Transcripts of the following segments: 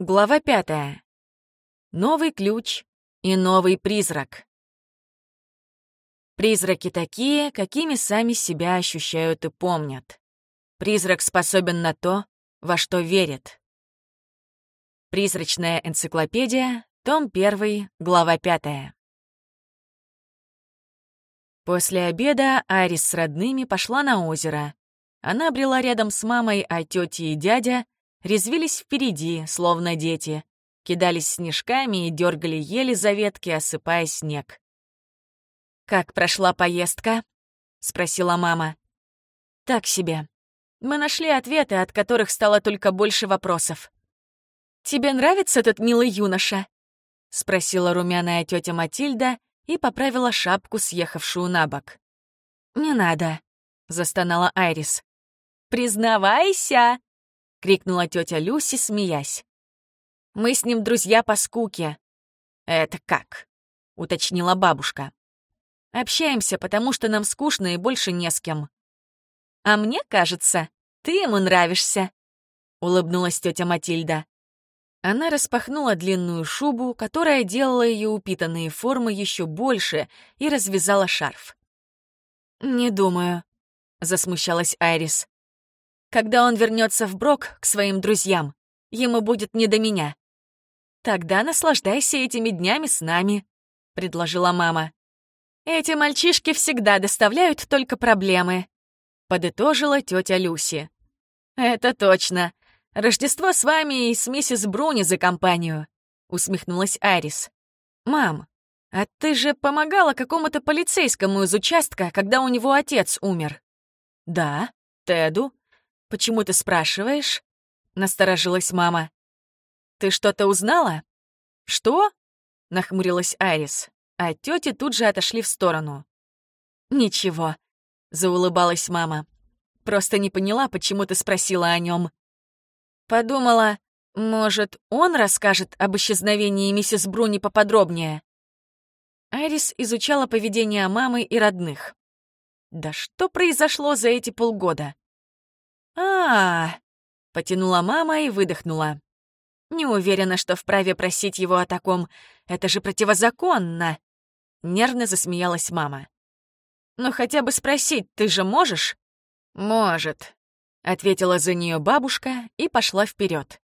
Глава пятая. Новый ключ и новый призрак. Призраки такие, какими сами себя ощущают и помнят. Призрак способен на то, во что верит. Призрачная энциклопедия, том 1, глава 5. После обеда Арис с родными пошла на озеро. Она брела рядом с мамой, а тети и дядя резвились впереди, словно дети, кидались снежками и дергали ели за ветки, осыпая снег. «Как прошла поездка?» — спросила мама. «Так себе. Мы нашли ответы, от которых стало только больше вопросов. «Тебе нравится этот милый юноша?» — спросила румяная тетя Матильда и поправила шапку, съехавшую на бок. «Не надо», — застонала Айрис. «Признавайся!» — крикнула тетя Люси, смеясь. «Мы с ним друзья по скуке». «Это как?» — уточнила бабушка. «Общаемся, потому что нам скучно и больше не с кем». «А мне кажется, ты ему нравишься», — улыбнулась тетя Матильда. Она распахнула длинную шубу, которая делала ее упитанные формы еще больше, и развязала шарф. «Не думаю», — засмущалась Айрис. Когда он вернется в Брок к своим друзьям, ему будет не до меня. Тогда наслаждайся этими днями с нами, предложила мама. Эти мальчишки всегда доставляют только проблемы, подытожила тетя Люси. Это точно. Рождество с вами и с миссис Бруни за компанию, усмехнулась Арис. Мам, а ты же помогала какому-то полицейскому из участка, когда у него отец умер. Да, Теду, «Почему ты спрашиваешь?» — насторожилась мама. «Ты что-то узнала?» «Что?» — нахмурилась Арис, а тети тут же отошли в сторону. «Ничего», — заулыбалась мама. «Просто не поняла, почему ты спросила о нем. Подумала, может, он расскажет об исчезновении миссис Бруни поподробнее?» Арис изучала поведение мамы и родных. Да что произошло за эти полгода? А, потянула мама и выдохнула. «Не уверена, что вправе просить его о таком. Это же противозаконно!» Нервно засмеялась мама. «Ну хотя бы спросить, ты же можешь?» «Может», — ответила за нее бабушка и пошла вперед.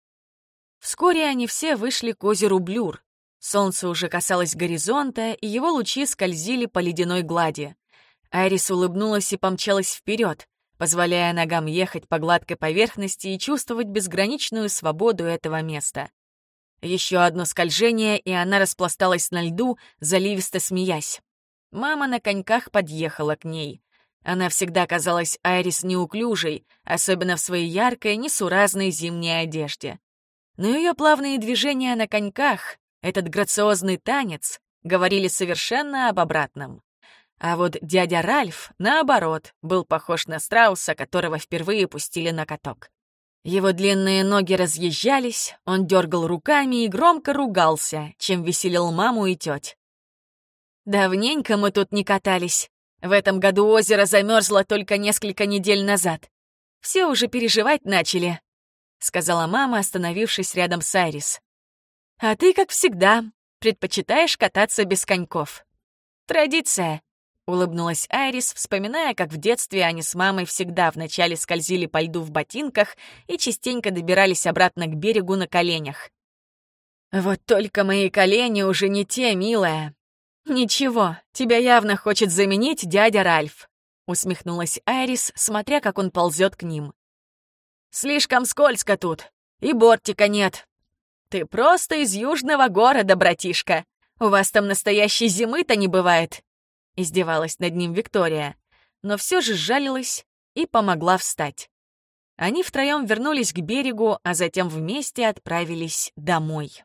Вскоре они все вышли к озеру Блюр. Солнце уже касалось горизонта, и его лучи скользили по ледяной глади. Айрис улыбнулась и помчалась вперед позволяя ногам ехать по гладкой поверхности и чувствовать безграничную свободу этого места. Еще одно скольжение, и она распласталась на льду, заливисто смеясь. Мама на коньках подъехала к ней. Она всегда казалась Айрис неуклюжей, особенно в своей яркой, несуразной зимней одежде. Но ее плавные движения на коньках, этот грациозный танец, говорили совершенно об обратном. А вот дядя Ральф, наоборот, был похож на страуса, которого впервые пустили на каток. Его длинные ноги разъезжались, он дергал руками и громко ругался, чем веселил маму и теть. «Давненько мы тут не катались. В этом году озеро замерзло только несколько недель назад. Все уже переживать начали», — сказала мама, остановившись рядом с Айрис. «А ты, как всегда, предпочитаешь кататься без коньков. Традиция. — улыбнулась Айрис, вспоминая, как в детстве они с мамой всегда вначале скользили по льду в ботинках и частенько добирались обратно к берегу на коленях. «Вот только мои колени уже не те, милая». «Ничего, тебя явно хочет заменить дядя Ральф», — усмехнулась Айрис, смотря, как он ползет к ним. «Слишком скользко тут, и бортика нет. Ты просто из южного города, братишка. У вас там настоящей зимы-то не бывает. — издевалась над ним Виктория, но все же сжалилась и помогла встать. Они втроем вернулись к берегу, а затем вместе отправились домой.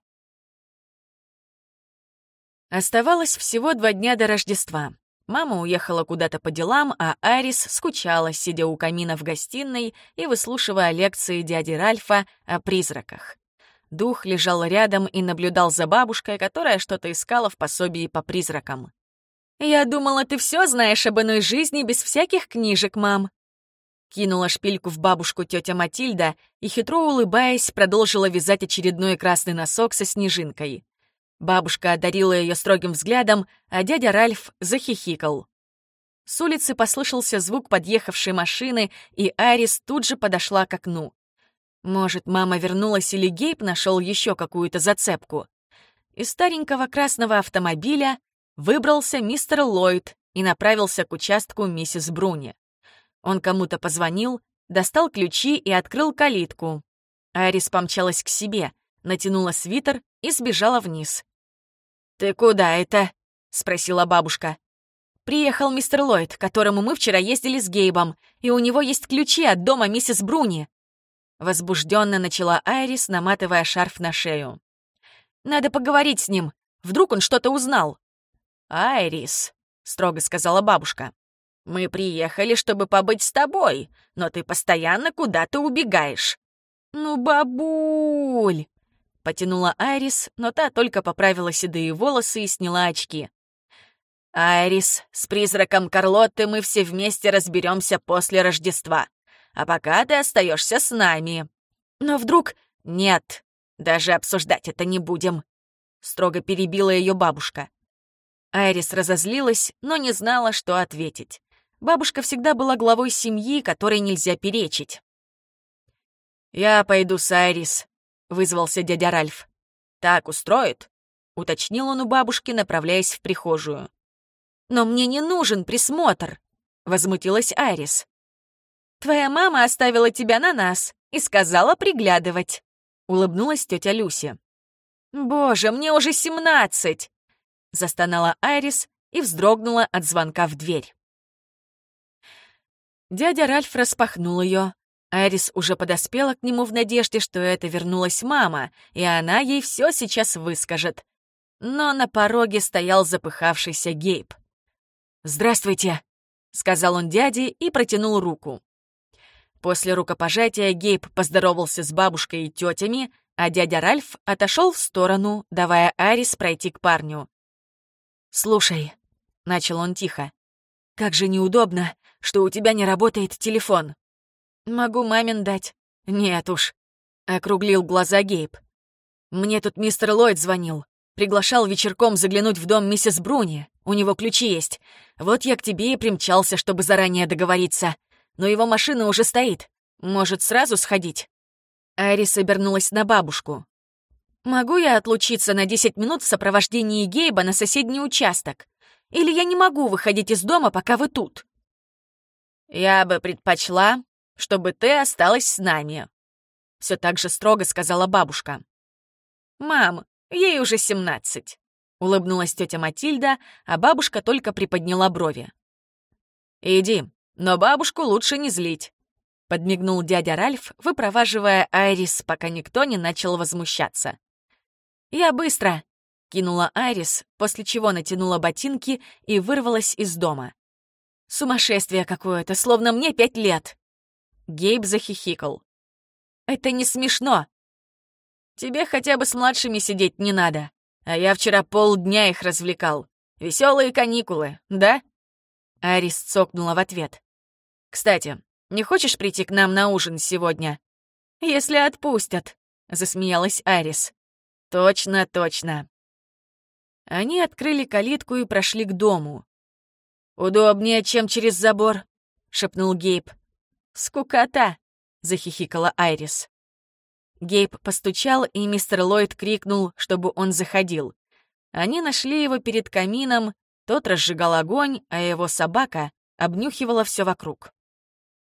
Оставалось всего два дня до Рождества. Мама уехала куда-то по делам, а Арис скучала, сидя у камина в гостиной и выслушивая лекции дяди Ральфа о призраках. Дух лежал рядом и наблюдал за бабушкой, которая что-то искала в пособии по призракам. «Я думала, ты все знаешь об иной жизни без всяких книжек, мам». Кинула шпильку в бабушку тетя Матильда и, хитро улыбаясь, продолжила вязать очередной красный носок со снежинкой. Бабушка одарила ее строгим взглядом, а дядя Ральф захихикал. С улицы послышался звук подъехавшей машины, и Арис тут же подошла к окну. Может, мама вернулась или Гейб нашел еще какую-то зацепку. Из старенького красного автомобиля выбрался мистер Ллойд и направился к участку миссис Бруни. Он кому-то позвонил, достал ключи и открыл калитку. Арис помчалась к себе, натянула свитер и сбежала вниз. «Ты куда это?» — спросила бабушка. «Приехал мистер Ллойд, к которому мы вчера ездили с Гейбом, и у него есть ключи от дома миссис Бруни». Возбужденно начала Айрис, наматывая шарф на шею. «Надо поговорить с ним. Вдруг он что-то узнал». «Айрис», — строго сказала бабушка, — «мы приехали, чтобы побыть с тобой, но ты постоянно куда-то убегаешь». «Ну, бабуль!» Потянула Айрис, но та только поправила седые волосы и сняла очки. «Айрис, с призраком Карлотты мы все вместе разберемся после Рождества. А пока ты остаешься с нами. Но вдруг... Нет, даже обсуждать это не будем», — строго перебила ее бабушка. Айрис разозлилась, но не знала, что ответить. Бабушка всегда была главой семьи, которой нельзя перечить. «Я пойду с Айрис», — вызвался дядя Ральф. «Так устроит?» — уточнил он у бабушки, направляясь в прихожую. «Но мне не нужен присмотр», — возмутилась Айрис. «Твоя мама оставила тебя на нас и сказала приглядывать», — улыбнулась тетя Люси. «Боже, мне уже семнадцать!» — застонала Айрис и вздрогнула от звонка в дверь. Дядя Ральф распахнул ее, Айрис уже подоспела к нему в надежде, что это вернулась мама, и она ей все сейчас выскажет. Но на пороге стоял запыхавшийся Гейб. «Здравствуйте», — сказал он дяде и протянул руку. После рукопожатия Гейб поздоровался с бабушкой и тетями, а дядя Ральф отошел в сторону, давая Айрис пройти к парню. «Слушай», — начал он тихо, — «как же неудобно, что у тебя не работает телефон». «Могу мамин дать». «Нет уж», — округлил глаза Гейб. «Мне тут мистер Ллойд звонил. Приглашал вечерком заглянуть в дом миссис Бруни. У него ключи есть. Вот я к тебе и примчался, чтобы заранее договориться. Но его машина уже стоит. Может, сразу сходить?» Айрис обернулась на бабушку. «Могу я отлучиться на 10 минут в сопровождении Гейба на соседний участок? Или я не могу выходить из дома, пока вы тут?» «Я бы предпочла, чтобы ты осталась с нами», — все так же строго сказала бабушка. «Мам, ей уже семнадцать», — улыбнулась тетя Матильда, а бабушка только приподняла брови. «Иди, но бабушку лучше не злить», — подмигнул дядя Ральф, выпроваживая Айрис, пока никто не начал возмущаться. «Я быстро», — кинула Айрис, после чего натянула ботинки и вырвалась из дома. «Сумасшествие какое-то, словно мне пять лет». Гейб захихикал. «Это не смешно. Тебе хотя бы с младшими сидеть не надо. А я вчера полдня их развлекал. Веселые каникулы, да?» Арис цокнула в ответ. «Кстати, не хочешь прийти к нам на ужин сегодня?» «Если отпустят», — засмеялась Арис. «Точно, точно». Они открыли калитку и прошли к дому. «Удобнее, чем через забор», — шепнул Гейб. «Скукота!» — захихикала Айрис. Гейб постучал, и мистер Ллойд крикнул, чтобы он заходил. Они нашли его перед камином, тот разжигал огонь, а его собака обнюхивала все вокруг.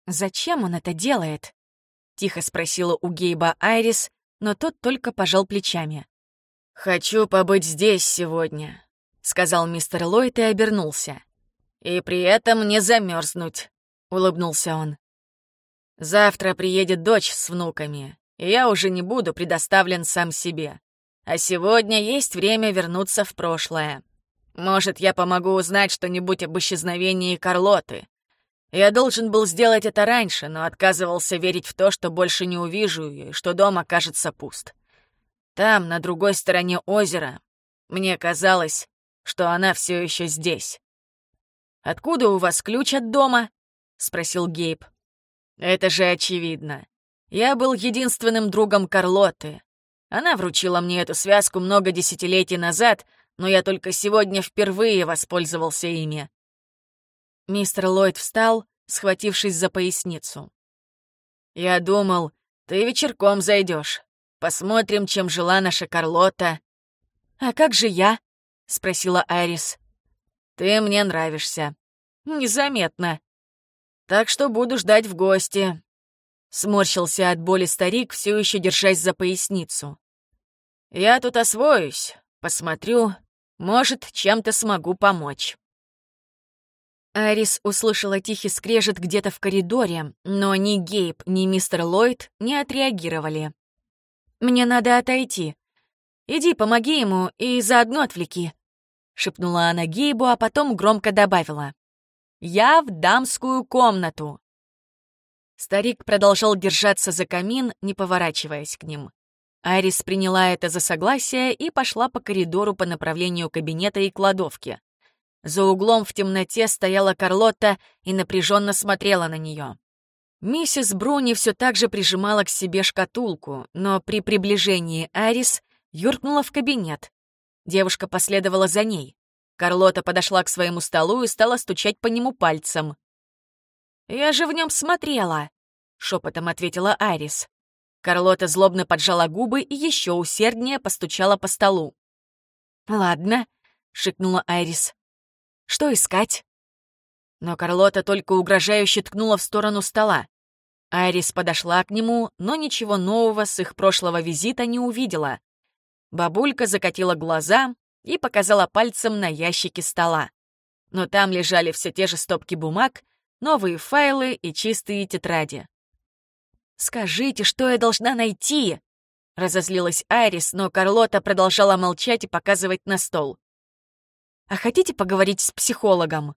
«Зачем он это делает?» — тихо спросила у Гейба Айрис, но тот только пожал плечами. «Хочу побыть здесь сегодня», — сказал мистер Ллойд и обернулся. «И при этом не замерзнуть», — улыбнулся он. Завтра приедет дочь с внуками, и я уже не буду предоставлен сам себе. А сегодня есть время вернуться в прошлое. Может, я помогу узнать что-нибудь об исчезновении Карлоты. Я должен был сделать это раньше, но отказывался верить в то, что больше не увижу ее, и что дом окажется пуст. Там, на другой стороне озера, мне казалось, что она все еще здесь. «Откуда у вас ключ от дома?» — спросил Гейб. Это же очевидно. Я был единственным другом Карлоты. Она вручила мне эту связку много десятилетий назад, но я только сегодня впервые воспользовался ими. Мистер Ллойд встал, схватившись за поясницу. «Я думал, ты вечерком зайдешь. Посмотрим, чем жила наша Карлота». «А как же я?» — спросила Айрис. «Ты мне нравишься. Незаметно. Так что буду ждать в гости. Сморщился от боли старик, все еще держась за поясницу. «Я тут освоюсь, посмотрю, может, чем-то смогу помочь». Арис услышала тихий скрежет где-то в коридоре, но ни Гейб, ни мистер Ллойд не отреагировали. «Мне надо отойти. Иди, помоги ему и заодно отвлеки», — шепнула она Гейбу, а потом громко добавила. «Я в дамскую комнату». Старик продолжал держаться за камин, не поворачиваясь к ним. Арис приняла это за согласие и пошла по коридору по направлению кабинета и кладовки. За углом в темноте стояла Карлотта и напряженно смотрела на нее. Миссис Бруни все так же прижимала к себе шкатулку, но при приближении Арис юркнула в кабинет. Девушка последовала за ней. Карлота подошла к своему столу и стала стучать по нему пальцем. «Я же в нем смотрела», — шепотом ответила Арис. Карлота злобно поджала губы и еще усерднее постучала по столу. «Ладно», — шикнула Айрис. «Что искать?» Но Карлота только угрожающе ткнула в сторону стола. Айрис подошла к нему, но ничего нового с их прошлого визита не увидела. Бабулька закатила глаза и показала пальцем на ящики стола. Но там лежали все те же стопки бумаг, новые файлы и чистые тетради. «Скажите, что я должна найти?» Разозлилась Айрис, но Карлота продолжала молчать и показывать на стол. «А хотите поговорить с психологом?»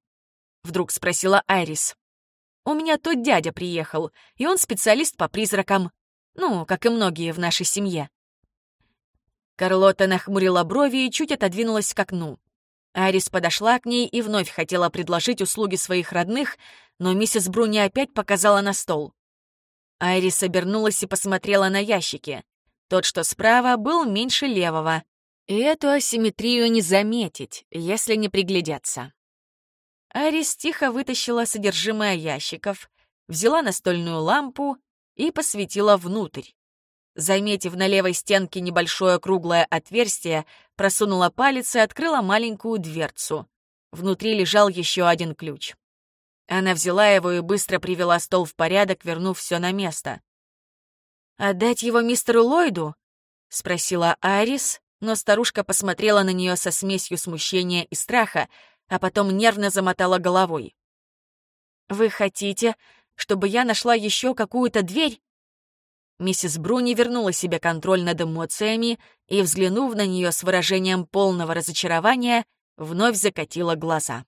Вдруг спросила Айрис. «У меня тот дядя приехал, и он специалист по призракам. Ну, как и многие в нашей семье». Карлота нахмурила брови и чуть отодвинулась к окну. Арис подошла к ней и вновь хотела предложить услуги своих родных, но миссис Бруни опять показала на стол. Айрис обернулась и посмотрела на ящики. Тот, что справа, был меньше левого. И эту асимметрию не заметить, если не приглядеться. Айрис тихо вытащила содержимое ящиков, взяла настольную лампу и посветила внутрь. Заметив на левой стенке небольшое круглое отверстие, просунула палец и открыла маленькую дверцу. Внутри лежал еще один ключ. Она взяла его и быстро привела стол в порядок, вернув все на место. «Отдать его мистеру Ллойду?» — спросила Арис, но старушка посмотрела на нее со смесью смущения и страха, а потом нервно замотала головой. «Вы хотите, чтобы я нашла еще какую-то дверь?» Миссис Бруни вернула себе контроль над эмоциями и, взглянув на нее с выражением полного разочарования, вновь закатила глаза.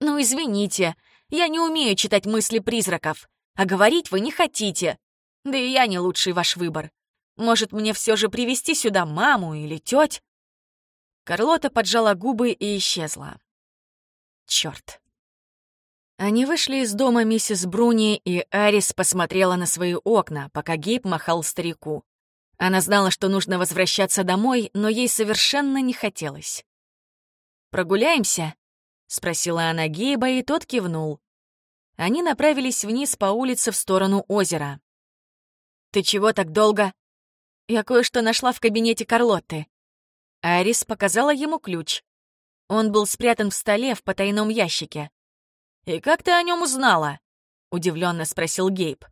«Ну, извините, я не умею читать мысли призраков, а говорить вы не хотите. Да и я не лучший ваш выбор. Может, мне все же привести сюда маму или теть?» Карлота поджала губы и исчезла. Черт. Они вышли из дома миссис Бруни, и Арис посмотрела на свои окна, пока Гейб махал старику. Она знала, что нужно возвращаться домой, но ей совершенно не хотелось. «Прогуляемся?» — спросила она Гейба, и тот кивнул. Они направились вниз по улице в сторону озера. «Ты чего так долго?» «Я кое-что нашла в кабинете Карлотты». Арис показала ему ключ. Он был спрятан в столе в потайном ящике. «И как ты о нем узнала?» — удивленно спросил Гейб.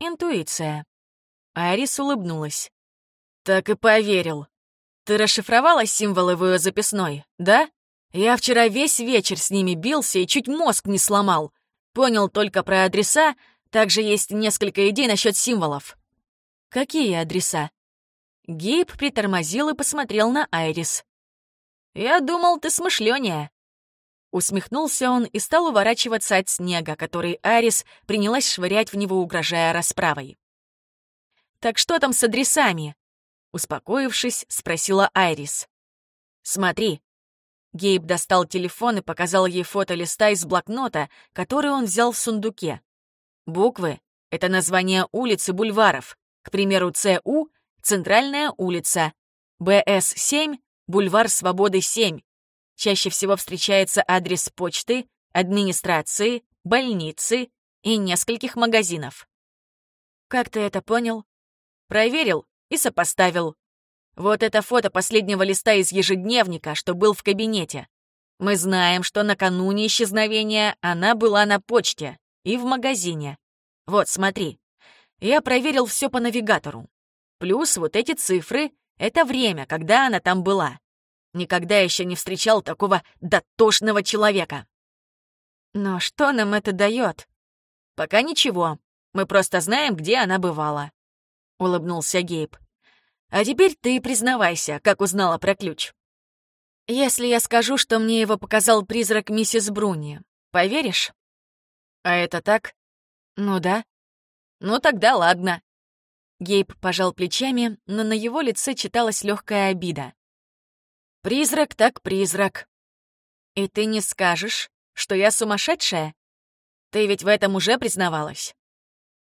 «Интуиция». Айрис улыбнулась. «Так и поверил. Ты расшифровала символы в ее записной, да? Я вчера весь вечер с ними бился и чуть мозг не сломал. Понял только про адреса, также есть несколько идей насчет символов». «Какие адреса?» Гейб притормозил и посмотрел на Айрис. «Я думал, ты смышленее. Усмехнулся он и стал уворачиваться от снега, который Арис принялась швырять в него, угрожая расправой. «Так что там с адресами?» Успокоившись, спросила Айрис. «Смотри». Гейб достал телефон и показал ей фото листа из блокнота, который он взял в сундуке. Буквы — это название улиц и бульваров. К примеру, ЦУ — Центральная улица, БС-7 — Бульвар Свободы 7. Чаще всего встречается адрес почты, администрации, больницы и нескольких магазинов. Как ты это понял? Проверил и сопоставил. Вот это фото последнего листа из ежедневника, что был в кабинете. Мы знаем, что накануне исчезновения она была на почте и в магазине. Вот, смотри. Я проверил все по навигатору. Плюс вот эти цифры — это время, когда она там была. Никогда еще не встречал такого дотошного человека. Но что нам это дает? Пока ничего. Мы просто знаем, где она бывала. Улыбнулся Гейб. А теперь ты признавайся, как узнала про ключ. Если я скажу, что мне его показал призрак миссис Бруни, поверишь? А это так? Ну да. Ну тогда ладно. Гейб пожал плечами, но на его лице читалась легкая обида. Призрак так призрак. И ты не скажешь, что я сумасшедшая? Ты ведь в этом уже признавалась.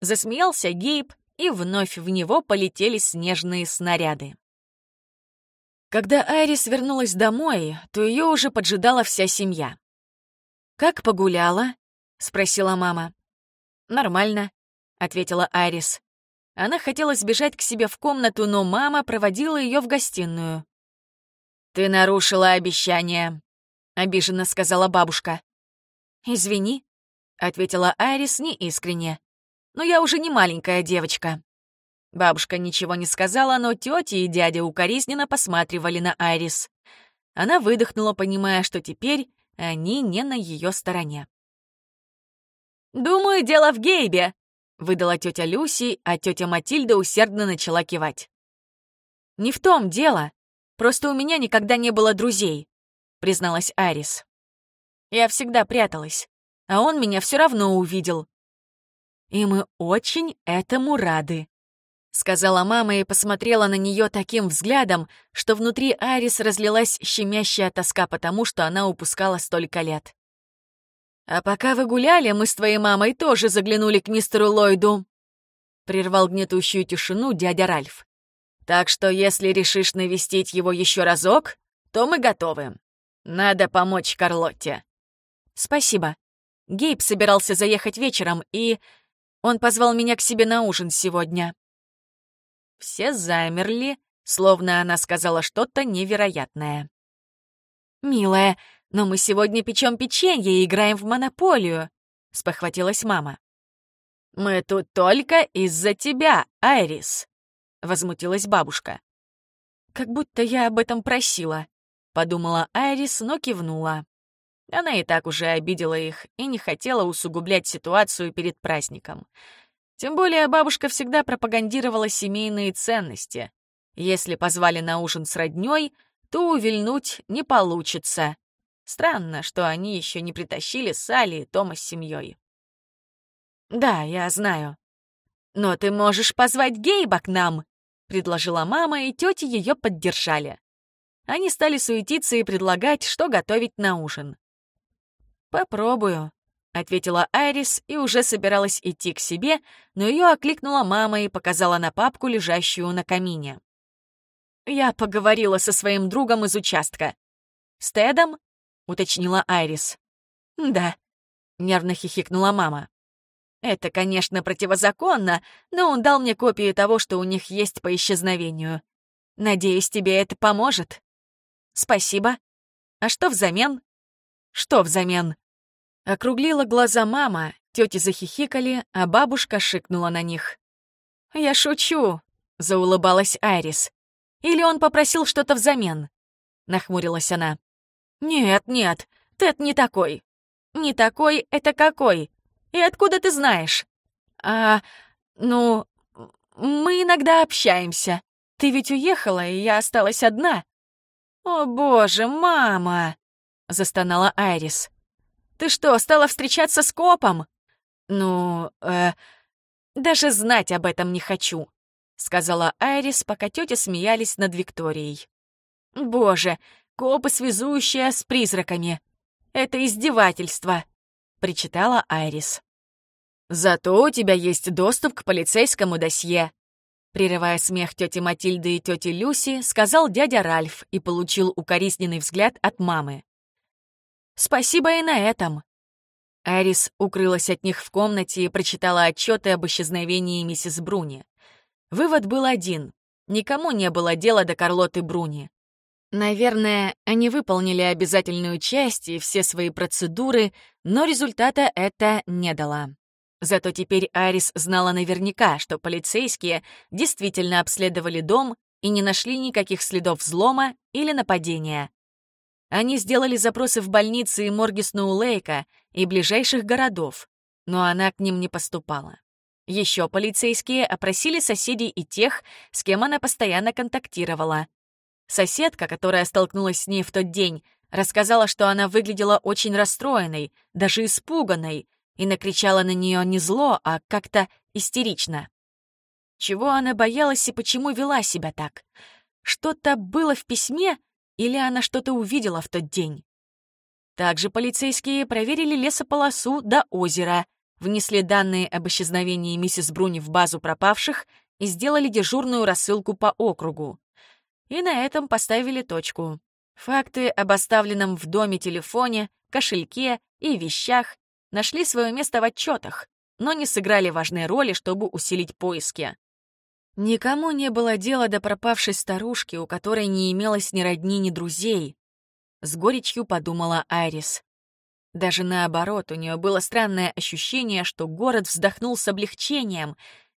Засмеялся Гейб, и вновь в него полетели снежные снаряды. Когда Айрис вернулась домой, то ее уже поджидала вся семья. «Как погуляла?» — спросила мама. «Нормально», — ответила Айрис. Она хотела сбежать к себе в комнату, но мама проводила ее в гостиную. «Ты нарушила обещание», — обиженно сказала бабушка. «Извини», — ответила Айрис неискренне. «Но я уже не маленькая девочка». Бабушка ничего не сказала, но тетя и дядя укоризненно посматривали на Айрис. Она выдохнула, понимая, что теперь они не на ее стороне. «Думаю, дело в Гейбе», — выдала тетя Люси, а тетя Матильда усердно начала кивать. «Не в том дело. Просто у меня никогда не было друзей», — призналась Арис. «Я всегда пряталась, а он меня все равно увидел. И мы очень этому рады», сказала мама и посмотрела на нее таким взглядом, что внутри Арис разлилась щемящая тоска потому, что она упускала столько лет. «А пока вы гуляли, мы с твоей мамой тоже заглянули к мистеру Ллойду», прервал гнетущую тишину дядя Ральф. «Так что если решишь навестить его еще разок, то мы готовы. Надо помочь Карлотте». «Спасибо. Гейб собирался заехать вечером, и он позвал меня к себе на ужин сегодня». Все замерли, словно она сказала что-то невероятное. «Милая, но мы сегодня печем печенье и играем в монополию», — спохватилась мама. «Мы тут только из-за тебя, Айрис», — возмутилась бабушка. «Как будто я об этом просила», — подумала Айрис, но кивнула. Она и так уже обидела их и не хотела усугублять ситуацию перед праздником. Тем более бабушка всегда пропагандировала семейные ценности. Если позвали на ужин с роднёй, то увильнуть не получится. Странно, что они еще не притащили Салли и Тома с семьей. «Да, я знаю. Но ты можешь позвать Гейба к нам», — предложила мама, и тети ее поддержали. Они стали суетиться и предлагать, что готовить на ужин. «Попробую», ответила Айрис и уже собиралась идти к себе, но ее окликнула мама и показала на папку, лежащую на камине. «Я поговорила со своим другом из участка». «С Тедом?» — уточнила Айрис. «Да», — нервно хихикнула мама. «Это, конечно, противозаконно, но он дал мне копии того, что у них есть по исчезновению. Надеюсь, тебе это поможет?» «Спасибо. А что взамен?» «Что взамен?» Округлила глаза мама, тети захихикали, а бабушка шикнула на них. «Я шучу», — заулыбалась Айрис. «Или он попросил что-то взамен?» — нахмурилась она. «Нет, нет, Тед не такой. Не такой — это какой? И откуда ты знаешь?» «А, ну, мы иногда общаемся. Ты ведь уехала, и я осталась одна». «О, боже, мама!» — застонала Айрис. Ты что, стала встречаться с копом?» «Ну, э, даже знать об этом не хочу», — сказала Айрис, пока тети смеялись над Викторией. «Боже, копы, связующие с призраками. Это издевательство», — причитала Айрис. Зато у тебя есть доступ к полицейскому досье. Прерывая смех тети Матильды и тети Люси, сказал дядя Ральф и получил укоризненный взгляд от мамы. «Спасибо и на этом». Арис укрылась от них в комнате и прочитала отчеты об исчезновении миссис Бруни. Вывод был один. Никому не было дела до Карлоты Бруни. Наверное, они выполнили обязательную часть и все свои процедуры, но результата это не дало. Зато теперь Арис знала наверняка, что полицейские действительно обследовали дом и не нашли никаких следов взлома или нападения. Они сделали запросы в больницы и морги Сноулейка и ближайших городов, но она к ним не поступала. Еще полицейские опросили соседей и тех, с кем она постоянно контактировала. Соседка, которая столкнулась с ней в тот день, рассказала, что она выглядела очень расстроенной, даже испуганной, и накричала на нее не зло, а как-то истерично. Чего она боялась и почему вела себя так? Что-то было в письме или она что-то увидела в тот день? Также полицейские проверили лесополосу до озера, внесли данные об исчезновении миссис Бруни в базу пропавших и сделали дежурную рассылку по округу. И на этом поставили точку. Факты об оставленном в доме телефоне, кошельке и вещах нашли свое место в отчетах, но не сыграли важной роли, чтобы усилить поиски. Никому не было дела до пропавшей старушки, у которой не имелось ни родни, ни друзей. С горечью подумала Айрис. Даже наоборот, у нее было странное ощущение, что город вздохнул с облегчением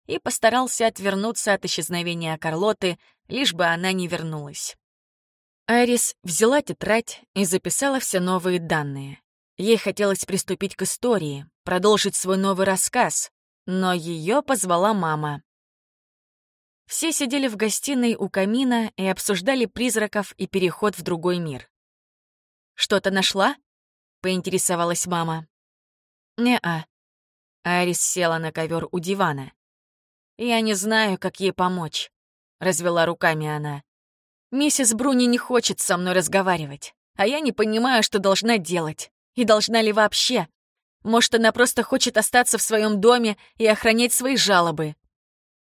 и постарался отвернуться от исчезновения Карлоты, лишь бы она не вернулась. Айрис взяла тетрадь и записала все новые данные. Ей хотелось приступить к истории, продолжить свой новый рассказ, но ее позвала мама. Все сидели в гостиной у камина и обсуждали призраков и переход в другой мир. «Что-то нашла?» — поинтересовалась мама. «Не-а». Арис села на ковер у дивана. «Я не знаю, как ей помочь», — развела руками она. «Миссис Бруни не хочет со мной разговаривать, а я не понимаю, что должна делать. И должна ли вообще? Может, она просто хочет остаться в своем доме и охранять свои жалобы?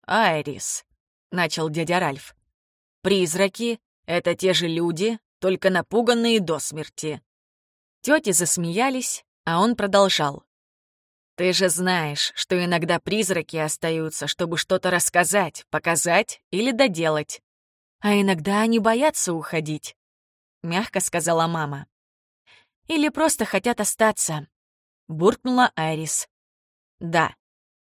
«Айрис», — начал дядя Ральф, — «призраки — это те же люди, только напуганные до смерти». Тети засмеялись, а он продолжал. «Ты же знаешь, что иногда призраки остаются, чтобы что-то рассказать, показать или доделать. А иногда они боятся уходить», — мягко сказала мама. Или просто хотят остаться?» — буркнула Айрис. «Да,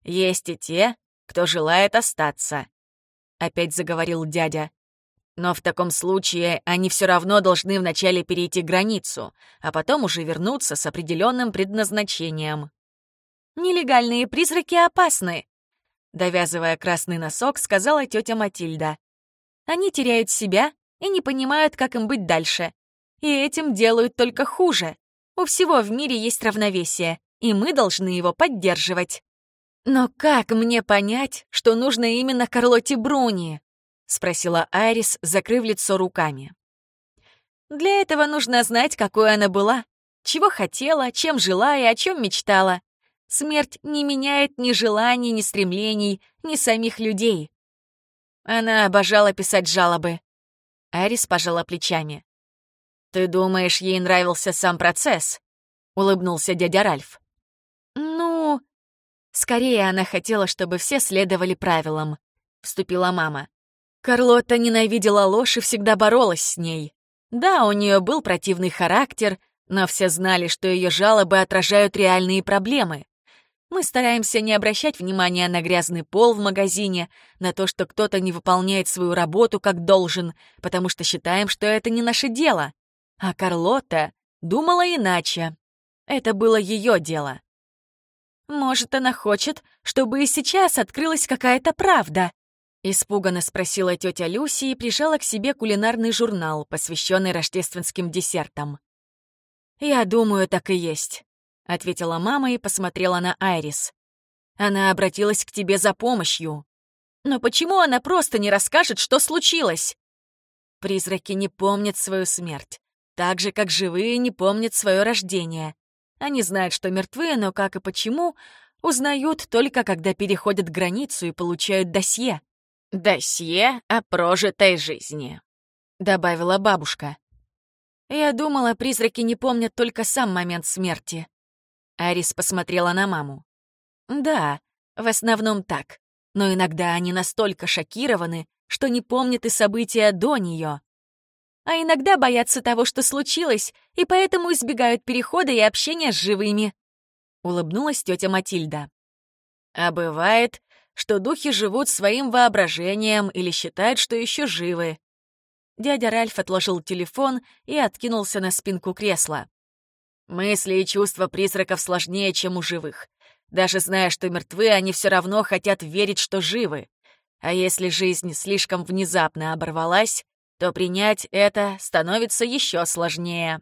есть и те, кто желает остаться», — опять заговорил дядя. «Но в таком случае они все равно должны вначале перейти границу, а потом уже вернуться с определенным предназначением». «Нелегальные призраки опасны», — довязывая красный носок, сказала тетя Матильда. «Они теряют себя и не понимают, как им быть дальше и этим делают только хуже. У всего в мире есть равновесие, и мы должны его поддерживать. «Но как мне понять, что нужно именно Карлоте Бруни?» — спросила Айрис, закрыв лицо руками. «Для этого нужно знать, какой она была, чего хотела, чем жила и о чем мечтала. Смерть не меняет ни желаний, ни стремлений, ни самих людей». Она обожала писать жалобы. Айрис пожала плечами. «Ты думаешь, ей нравился сам процесс?» — улыбнулся дядя Ральф. «Ну...» «Скорее она хотела, чтобы все следовали правилам», — вступила мама. Карлотта ненавидела ложь и всегда боролась с ней. Да, у нее был противный характер, но все знали, что ее жалобы отражают реальные проблемы. Мы стараемся не обращать внимания на грязный пол в магазине, на то, что кто-то не выполняет свою работу как должен, потому что считаем, что это не наше дело. А Карлотта думала иначе. Это было ее дело. «Может, она хочет, чтобы и сейчас открылась какая-то правда?» Испуганно спросила тетя Люси и прижала к себе кулинарный журнал, посвященный рождественским десертам. «Я думаю, так и есть», — ответила мама и посмотрела на Айрис. «Она обратилась к тебе за помощью. Но почему она просто не расскажет, что случилось?» Призраки не помнят свою смерть. Так же, как живые не помнят свое рождение. Они знают, что мертвы, но как и почему, Узнают только, когда переходят границу и получают досье. «Досье о прожитой жизни», — добавила бабушка. Я думала, призраки не помнят только сам момент смерти. Арис посмотрела на маму. Да, в основном так. Но иногда они настолько шокированы, что не помнят и события до нее. А иногда боятся того, что случилось, и поэтому избегают перехода и общения с живыми. Улыбнулась тетя Матильда. А бывает, что духи живут своим воображением или считают, что еще живы. Дядя Ральф отложил телефон и откинулся на спинку кресла. Мысли и чувства призраков сложнее, чем у живых. Даже зная, что мертвы, они все равно хотят верить, что живы. А если жизнь слишком внезапно оборвалась, то принять это становится еще сложнее.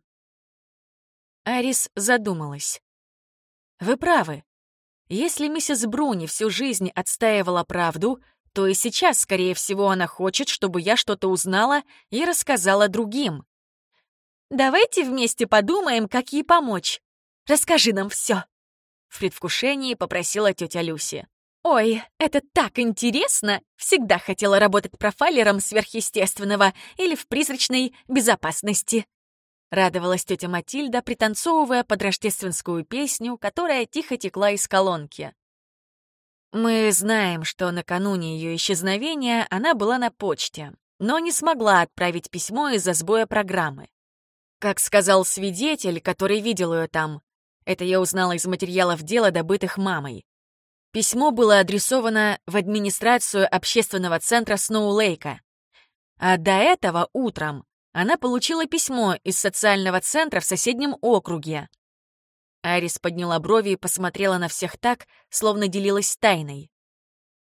Арис задумалась. «Вы правы. Если миссис Бруни всю жизнь отстаивала правду, то и сейчас, скорее всего, она хочет, чтобы я что-то узнала и рассказала другим. Давайте вместе подумаем, как ей помочь. Расскажи нам все. В предвкушении попросила тетя Люси. «Ой, это так интересно! Всегда хотела работать профайлером сверхъестественного или в призрачной безопасности». Радовалась тетя Матильда, пританцовывая под рождественскую песню, которая тихо текла из колонки. Мы знаем, что накануне ее исчезновения она была на почте, но не смогла отправить письмо из-за сбоя программы. Как сказал свидетель, который видел ее там, это я узнала из материалов дела, добытых мамой. Письмо было адресовано в администрацию общественного центра Сноулейка. А до этого утром она получила письмо из социального центра в соседнем округе, Арис подняла брови и посмотрела на всех так, словно делилась тайной.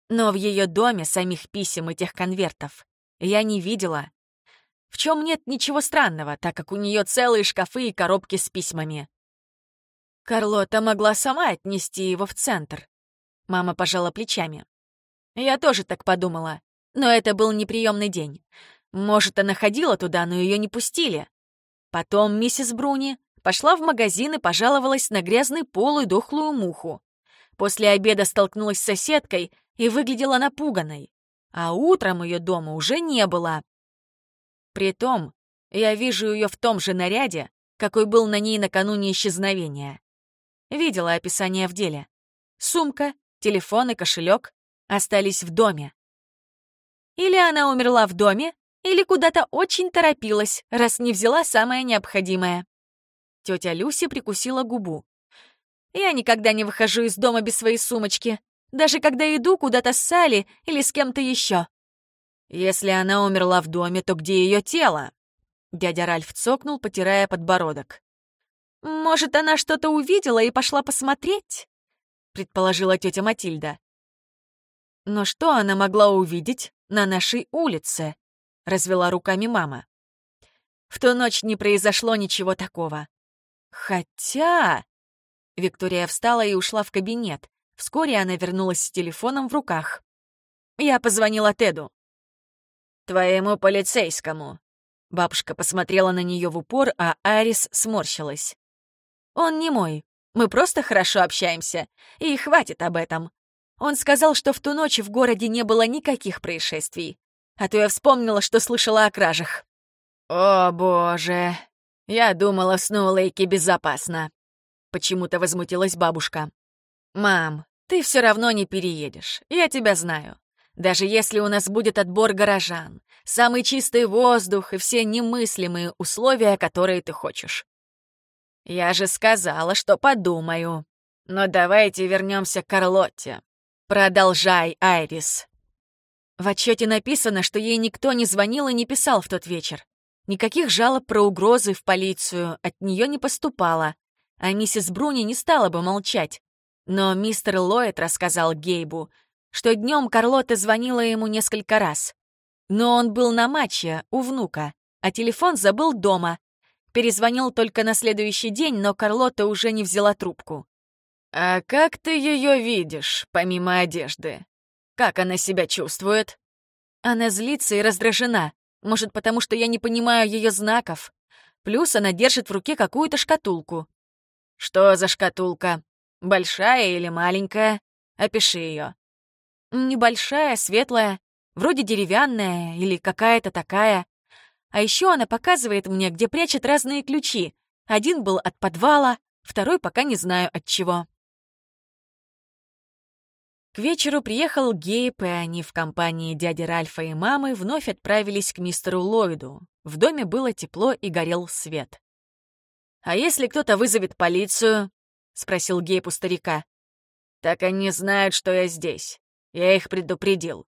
Но в ее доме самих писем и тех конвертов я не видела. В чем нет ничего странного, так как у нее целые шкафы и коробки с письмами. Карлота могла сама отнести его в центр. Мама пожала плечами. Я тоже так подумала, но это был неприемный день. Может, она ходила туда, но ее не пустили. Потом миссис Бруни Пошла в магазин и пожаловалась на грязный пол и дохлую муху. После обеда столкнулась с соседкой и выглядела напуганной. А утром ее дома уже не было. Притом, я вижу ее в том же наряде, какой был на ней накануне исчезновения. Видела описание в деле. Сумка, телефон и кошелек остались в доме. Или она умерла в доме, или куда-то очень торопилась, раз не взяла самое необходимое. Тетя Люси прикусила губу. «Я никогда не выхожу из дома без своей сумочки, даже когда иду куда-то с Салли или с кем-то еще. Если она умерла в доме, то где ее тело?» Дядя Ральф цокнул, потирая подбородок. «Может, она что-то увидела и пошла посмотреть?» предположила тетя Матильда. «Но что она могла увидеть на нашей улице?» — развела руками мама. В ту ночь не произошло ничего такого. Хотя... Виктория встала и ушла в кабинет. Вскоре она вернулась с телефоном в руках. Я позвонила Теду. «Твоему полицейскому». Бабушка посмотрела на нее в упор, а Арис сморщилась. «Он не мой. Мы просто хорошо общаемся. И хватит об этом. Он сказал, что в ту ночь в городе не было никаких происшествий. А то я вспомнила, что слышала о кражах». «О, боже!» «Я думала, в Сноулейке безопасно», — почему-то возмутилась бабушка. «Мам, ты все равно не переедешь, я тебя знаю. Даже если у нас будет отбор горожан, самый чистый воздух и все немыслимые условия, которые ты хочешь. Я же сказала, что подумаю. Но давайте вернемся к Карлотте. Продолжай, Айрис. В отчете написано, что ей никто не звонил и не писал в тот вечер. Никаких жалоб про угрозы в полицию от нее не поступало, а миссис Бруни не стала бы молчать. Но мистер Ллойд рассказал Гейбу, что днем Карлота звонила ему несколько раз. Но он был на матче у внука, а телефон забыл дома. Перезвонил только на следующий день, но Карлота уже не взяла трубку. «А как ты ее видишь, помимо одежды? Как она себя чувствует?» Она злится и раздражена. Может, потому что я не понимаю ее знаков. Плюс она держит в руке какую-то шкатулку. Что за шкатулка? Большая или маленькая? Опиши ее. Небольшая, светлая, вроде деревянная или какая-то такая. А еще она показывает мне, где прячет разные ключи. Один был от подвала, второй пока не знаю от чего. К вечеру приехал Гейб, и они в компании дяди Ральфа и мамы вновь отправились к мистеру Ллойду. В доме было тепло и горел свет. «А если кто-то вызовет полицию?» — спросил Гейб у старика. «Так они знают, что я здесь. Я их предупредил».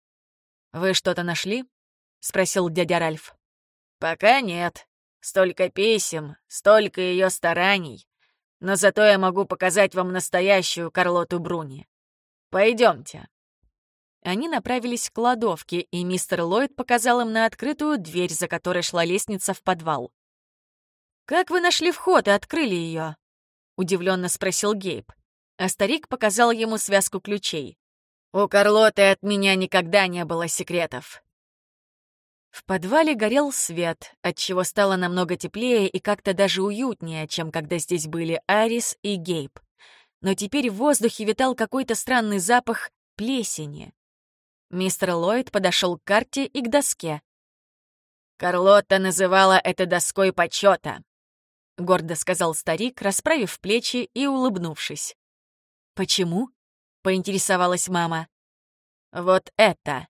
«Вы что-то нашли?» — спросил дядя Ральф. «Пока нет. Столько писем, столько ее стараний. Но зато я могу показать вам настоящую Карлоту Бруни. Пойдемте. Они направились к кладовке, и мистер Ллойд показал им на открытую дверь, за которой шла лестница в подвал. «Как вы нашли вход и открыли ее?» — удивленно спросил Гейб. А старик показал ему связку ключей. «У Карлоты от меня никогда не было секретов». В подвале горел свет, отчего стало намного теплее и как-то даже уютнее, чем когда здесь были Арис и Гейб но теперь в воздухе витал какой-то странный запах плесени. Мистер Ллойд подошел к карте и к доске. «Карлотта называла это доской почета», — гордо сказал старик, расправив плечи и улыбнувшись. «Почему?» — поинтересовалась мама. «Вот это!»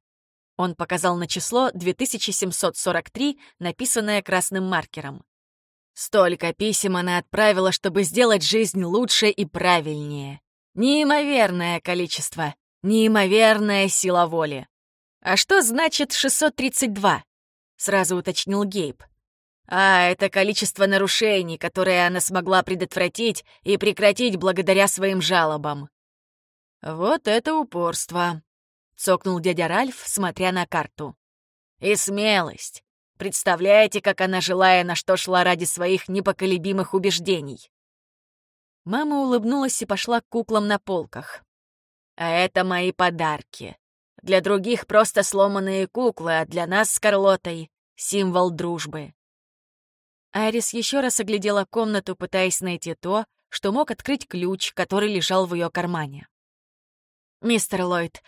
Он показал на число 2743, написанное красным маркером. Столько писем она отправила, чтобы сделать жизнь лучше и правильнее. Неимоверное количество, неимоверная сила воли. «А что значит 632?» — сразу уточнил Гейб. «А, это количество нарушений, которые она смогла предотвратить и прекратить благодаря своим жалобам». «Вот это упорство», — цокнул дядя Ральф, смотря на карту. «И смелость. Представляете, как она, желая на что шла ради своих непоколебимых убеждений?» Мама улыбнулась и пошла к куклам на полках. «А это мои подарки. Для других просто сломанные куклы, а для нас с Карлотой — символ дружбы». Айрис еще раз оглядела комнату, пытаясь найти то, что мог открыть ключ, который лежал в ее кармане. «Мистер Ллойд,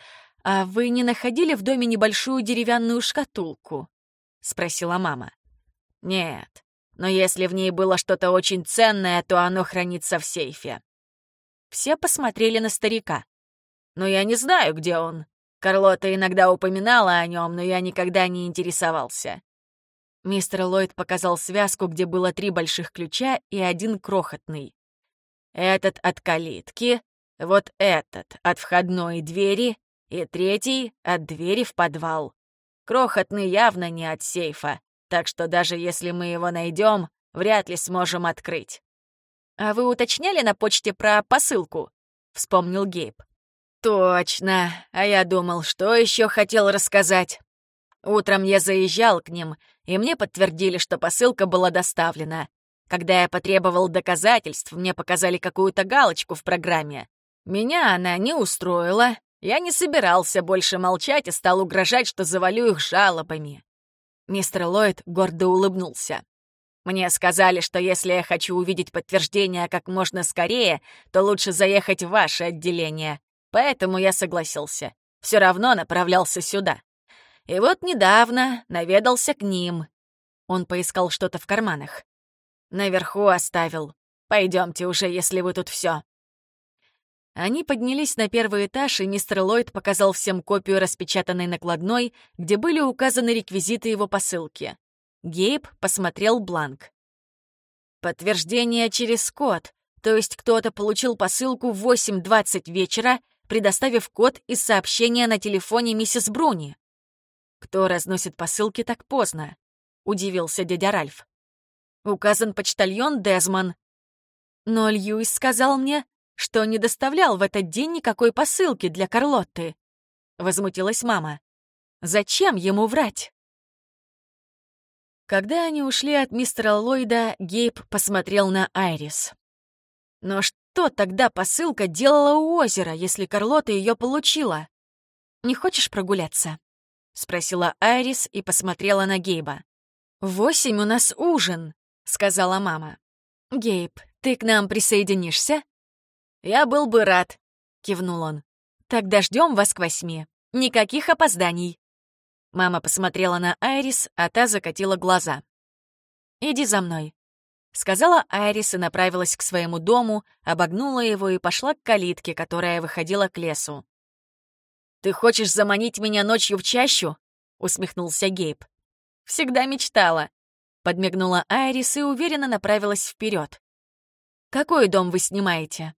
а вы не находили в доме небольшую деревянную шкатулку?» — спросила мама. «Нет, но если в ней было что-то очень ценное, то оно хранится в сейфе». Все посмотрели на старика. «Но я не знаю, где он. Карлота иногда упоминала о нем, но я никогда не интересовался». Мистер Ллойд показал связку, где было три больших ключа и один крохотный. Этот от калитки, вот этот от входной двери и третий от двери в подвал. Крохотный явно не от сейфа, так что даже если мы его найдем, вряд ли сможем открыть. «А вы уточняли на почте про посылку?» — вспомнил Гейб. «Точно. А я думал, что еще хотел рассказать. Утром я заезжал к ним, и мне подтвердили, что посылка была доставлена. Когда я потребовал доказательств, мне показали какую-то галочку в программе. Меня она не устроила, я не собирался больше молчать и стал угрожать, что завалю их жалобами. Мистер Ллойд гордо улыбнулся. Мне сказали, что если я хочу увидеть подтверждение как можно скорее, то лучше заехать в ваше отделение. Поэтому я согласился. Все равно направлялся сюда. И вот недавно наведался к ним. Он поискал что-то в карманах. Наверху оставил. Пойдемте уже, если вы тут все. Они поднялись на первый этаж, и мистер Ллойд показал всем копию распечатанной накладной, где были указаны реквизиты его посылки. Гейб посмотрел бланк. «Подтверждение через код, то есть кто-то получил посылку в 8.20 вечера, предоставив код из сообщения на телефоне миссис Бруни». «Кто разносит посылки так поздно?» — удивился дядя Ральф. «Указан почтальон Дезман». «Но Льюис сказал мне, что не доставлял в этот день никакой посылки для Карлотты. Возмутилась мама. Зачем ему врать? Когда они ушли от мистера Ллойда, Гейб посмотрел на Айрис. Но что тогда посылка делала у озера, если Карлота ее получила? «Не хочешь прогуляться?» — спросила Айрис и посмотрела на Гейба. «Восемь у нас ужин», — сказала мама. «Гейб, ты к нам присоединишься?» «Я был бы рад», — кивнул он. «Тогда ждем вас к восьми. Никаких опозданий». Мама посмотрела на Айрис, а та закатила глаза. «Иди за мной», — сказала Айрис и направилась к своему дому, обогнула его и пошла к калитке, которая выходила к лесу. «Ты хочешь заманить меня ночью в чащу?» — усмехнулся Гейб. «Всегда мечтала», — подмигнула Айрис и уверенно направилась вперед. «Какой дом вы снимаете?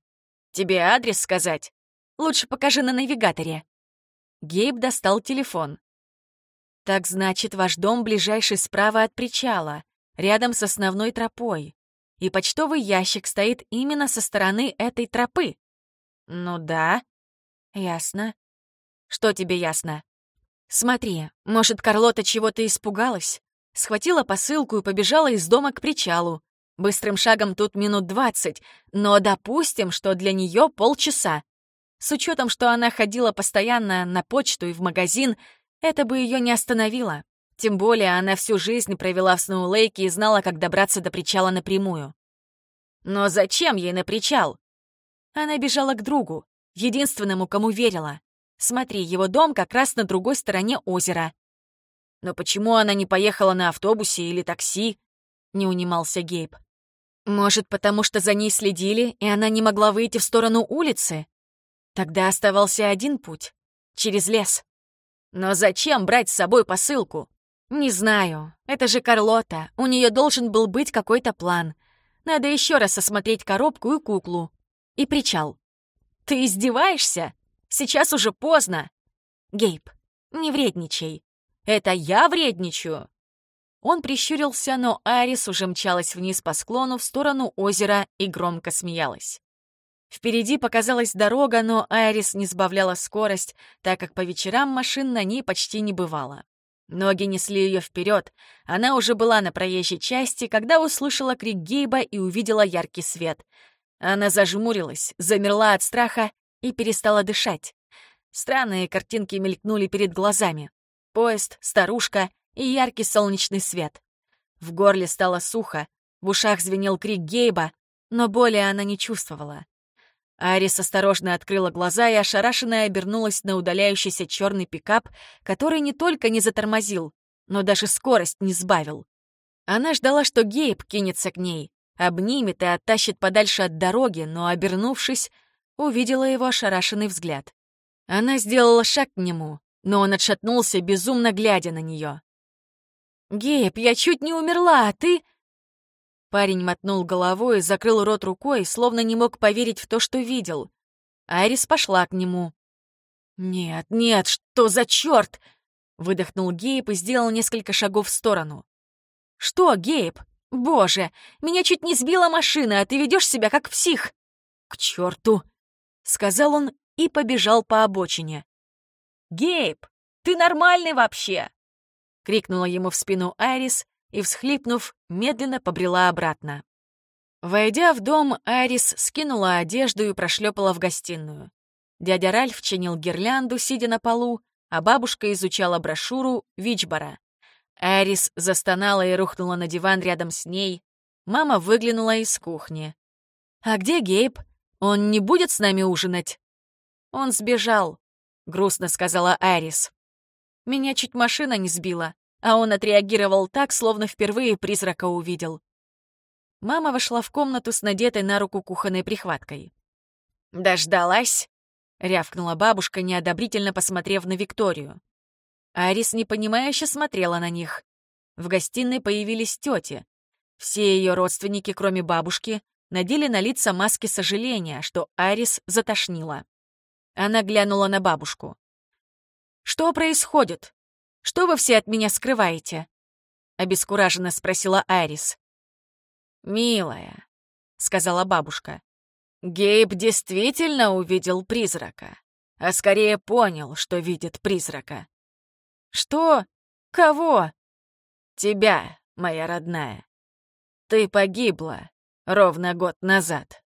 Тебе адрес сказать? Лучше покажи на навигаторе». Гейб достал телефон. «Так значит, ваш дом ближайший справа от причала, рядом с основной тропой. И почтовый ящик стоит именно со стороны этой тропы». «Ну да». «Ясно. Что тебе ясно?» «Смотри, может, Карлота чего-то испугалась? Схватила посылку и побежала из дома к причалу. Быстрым шагом тут минут двадцать, но допустим, что для нее полчаса. С учетом, что она ходила постоянно на почту и в магазин, это бы ее не остановило. Тем более она всю жизнь провела в Сноулейке и знала, как добраться до причала напрямую. Но зачем ей на причал? Она бежала к другу, единственному, кому верила. Смотри, его дом как раз на другой стороне озера. Но почему она не поехала на автобусе или такси? Не унимался Гейб. Может, потому что за ней следили, и она не могла выйти в сторону улицы? Тогда оставался один путь — через лес. Но зачем брать с собой посылку? Не знаю. Это же Карлота. У нее должен был быть какой-то план. Надо еще раз осмотреть коробку и куклу. И причал. Ты издеваешься? Сейчас уже поздно. Гейб, не вредничай. Это я вредничаю. Он прищурился, но Арис уже мчалась вниз по склону в сторону озера и громко смеялась. Впереди показалась дорога, но Айрис не сбавляла скорость, так как по вечерам машин на ней почти не бывало. Ноги несли ее вперед. Она уже была на проезжей части, когда услышала крик Гейба и увидела яркий свет. Она зажмурилась, замерла от страха и перестала дышать. Странные картинки мелькнули перед глазами. Поезд, старушка и яркий солнечный свет. В горле стало сухо, в ушах звенел крик Гейба, но боли она не чувствовала. Арис осторожно открыла глаза и ошарашенная обернулась на удаляющийся черный пикап, который не только не затормозил, но даже скорость не сбавил. Она ждала, что Гейб кинется к ней, обнимет и оттащит подальше от дороги, но, обернувшись, увидела его ошарашенный взгляд. Она сделала шаг к нему, но он отшатнулся, безумно глядя на нее. «Гейб, я чуть не умерла, а ты...» Парень мотнул головой закрыл рот рукой, словно не мог поверить в то, что видел. Айрис пошла к нему. «Нет, нет, что за черт!» Выдохнул Гейб и сделал несколько шагов в сторону. «Что, Гейб? Боже, меня чуть не сбила машина, а ты ведешь себя как псих!» «К черту!» — сказал он и побежал по обочине. «Гейб, ты нормальный вообще!» — крикнула ему в спину Айрис и, всхлипнув, медленно побрела обратно. Войдя в дом, Арис скинула одежду и прошлепала в гостиную. Дядя Ральф чинил гирлянду, сидя на полу, а бабушка изучала брошюру Вичбора. Арис застонала и рухнула на диван рядом с ней. Мама выглянула из кухни. «А где Гейб? Он не будет с нами ужинать?» «Он сбежал», — грустно сказала Арис. «Меня чуть машина не сбила а он отреагировал так, словно впервые призрака увидел. Мама вошла в комнату с надетой на руку кухонной прихваткой. «Дождалась?» — рявкнула бабушка, неодобрительно посмотрев на Викторию. Арис непонимающе смотрела на них. В гостиной появились тети. Все ее родственники, кроме бабушки, надели на лица маски сожаления, что Арис затошнила. Она глянула на бабушку. «Что происходит?» Что вы все от меня скрываете?» — обескураженно спросила Айрис. «Милая», — сказала бабушка, — «Гейб действительно увидел призрака, а скорее понял, что видит призрака». «Что? Кого?» «Тебя, моя родная. Ты погибла ровно год назад».